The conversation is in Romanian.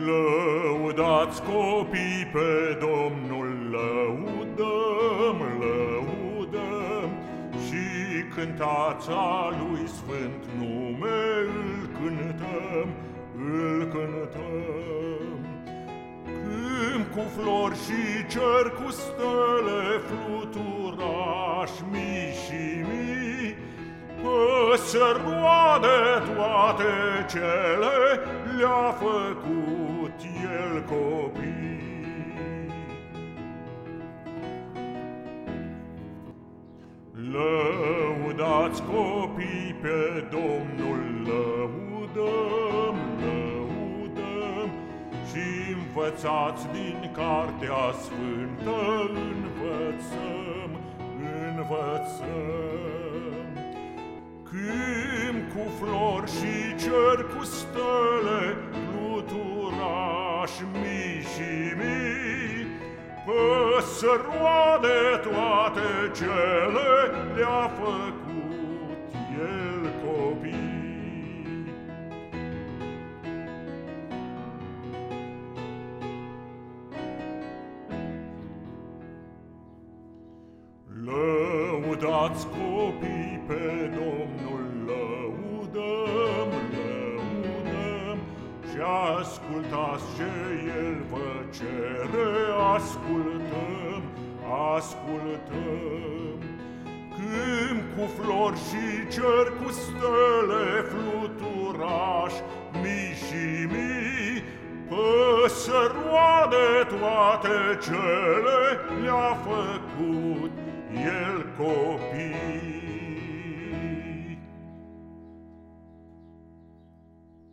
Lăudați copii pe Domnul, lăudăm, lăudăm. Și cântați a Lui Sfânt nume îl cântăm, îl cântăm. Câmp cu flori și cer cu stele fluturaș mii și mii. Păsări roade toate cele le-a făcut el copii. Lăudați copii pe Domnul, lăudăm, lăudăm Și învățați din Cartea Sfântă, învățăm, învățăm Câmp cu flori și cer cu stele, fluturaș mii și mii, Păsăroade toate cele le-a făcut el copii. Lăudați copii pe Domnul, Și ascultați ce El vă cere, ascultăm, ascultăm Câmp cu flori și cer cu stele fluturaș, mii și mii Păsăroade toate cele le-a făcut el copii.